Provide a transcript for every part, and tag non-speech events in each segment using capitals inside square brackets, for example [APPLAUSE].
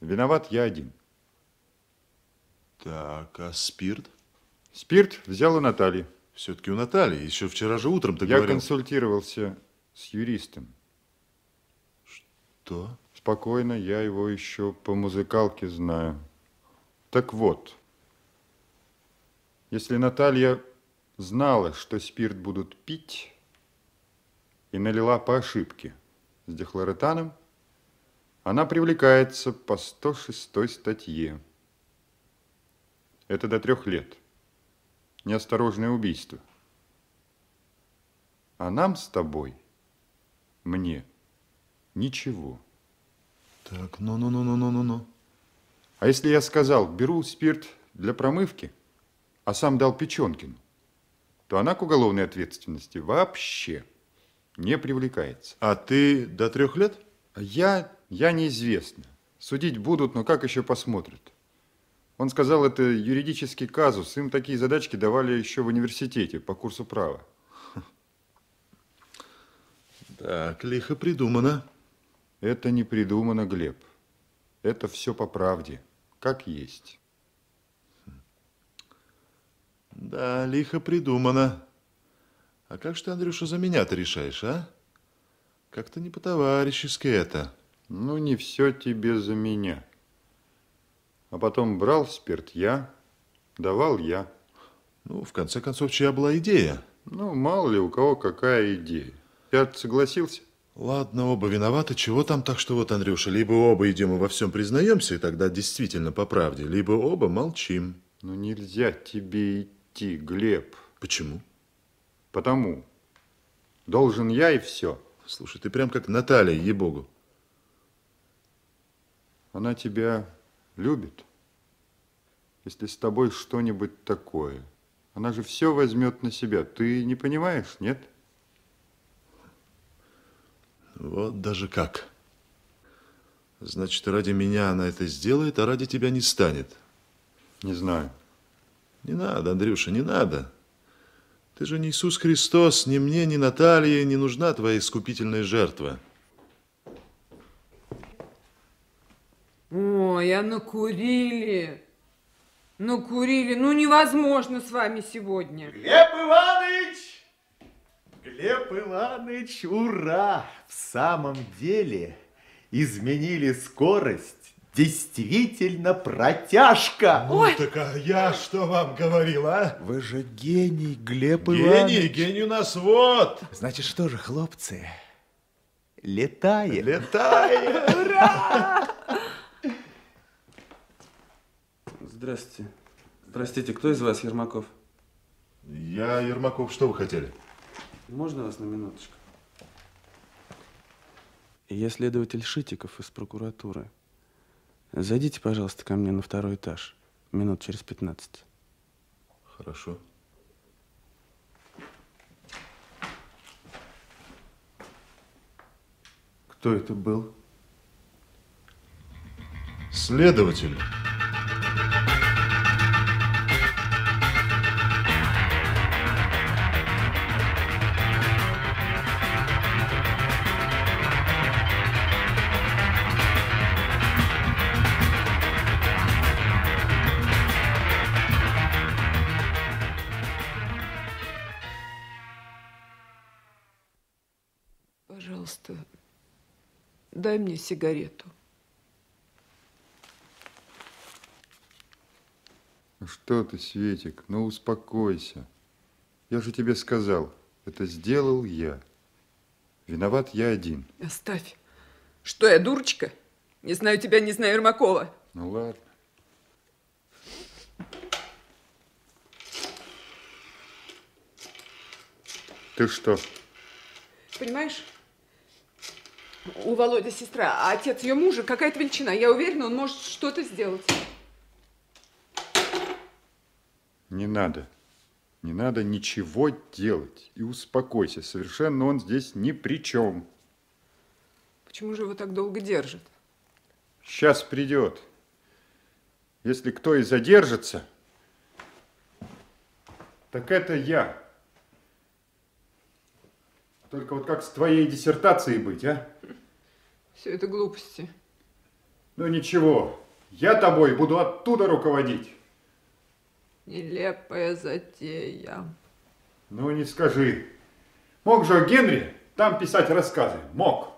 Виноват я один. Так, а спирт? Спирт взял у Натальи. Все-таки у Натальи. Еще вчера же утром ты я говорил. консультировался с юристом. Что? Спокойно, я его еще по музыкалке знаю. Так вот, если Наталья знала, что спирт будут пить, и налила по ошибке с дихлоретаном, она привлекается по 106 статье. Это до трех лет. Неосторожное убийство. А нам с тобой, мне, ничего. Так, ну-ну-ну-ну-ну-ну. А если я сказал, беру спирт для промывки, а сам дал Печенкину, то она к уголовной ответственности вообще не привлекается. А ты до трех лет? Я, я неизвестно. Судить будут, но как еще посмотрят? Он сказал, это юридический казус. Им такие задачки давали еще в университете по курсу права. Так, лихо придумано. Это не придумано, Глеб. Это все по правде, как есть. Да, лихо придумано. А как же ты, Андрюша, за меня-то решаешь, а? Как-то не по-товарищески это. Ну, не все тебе за меня. А потом брал спирт я, давал я. Ну, в конце концов, чья была идея? Ну, мало ли у кого какая идея. Я согласился. Ладно, оба виноваты. Чего там так, что вот, Андрюша, либо оба идем и во всем признаемся, и тогда действительно по правде, либо оба молчим. Ну, нельзя тебе идти, Глеб. Почему? Потому. Должен я и все. Слушай, ты прям как Наталья, ей-богу. Она тебя любит. Если с тобой что-нибудь такое, она же все возьмет на себя. Ты не понимаешь, нет? Вот даже как. Значит, ради меня она это сделает, а ради тебя не станет. Не знаю. Не надо, Андрюша, не надо. Ты же не Иисус Христос, ни мне, ни Наталье не нужна твоя искупительная жертва. Ой, а накурили. Накурили. Ну, невозможно с вами сегодня. Глеб Иванович! Глеб Иванович, ура! В самом деле изменили скорость. Действительно протяжка. Ой. Ну, так а я что вам говорил, а? Вы же гений, Глеб гений, Иванович. Гений, гений у нас вот. Значит, что же, хлопцы, летает. Летает. [LAUGHS] Ура! Здравствуйте. Простите, кто из вас Ермаков? Я Ермаков. Что вы хотели? Можно вас на минуточку? Я следователь Шитиков из прокуратуры. Зайдите, пожалуйста, ко мне на второй этаж. Минут через 15. Хорошо. Кто это был? Следователь. Дай мне сигарету. Что ты, Светик, ну успокойся. Я же тебе сказал, это сделал я. Виноват я один. Оставь. Что я, дурочка? Не знаю тебя, не знаю Ермакова. Ну ладно. Ты что? Понимаешь, у Володи сестра, а отец ее мужа какая-то величина. Я уверена, он может что-то сделать. Не надо. Не надо ничего делать. И успокойся. Совершенно он здесь ни при чем. Почему же его так долго держат? Сейчас придет. Если кто и задержится, так это я. Только вот как с твоей диссертацией быть, а? Все это глупости. Ну ничего, я тобой буду оттуда руководить. Нелепая затея. Ну не скажи. Мог же Генри там писать рассказы? Мог.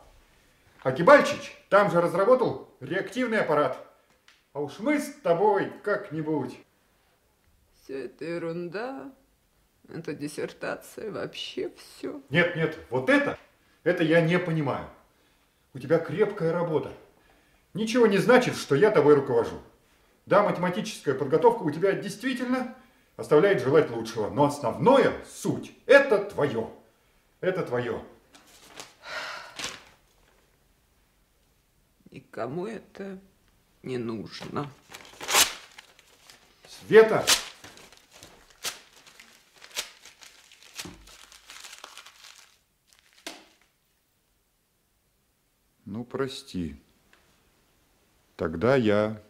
А Кибальчич там же разработал реактивный аппарат. А уж мы с тобой как-нибудь. Все это ерунда. Это диссертация, вообще все. Нет, нет, вот это, это я не понимаю. У тебя крепкая работа. Ничего не значит, что я тобой руковожу. Да, математическая подготовка у тебя действительно оставляет желать лучшего, но основное, суть, это твое. Это твое. Никому это не нужно. Света! Ну, прости. Тогда я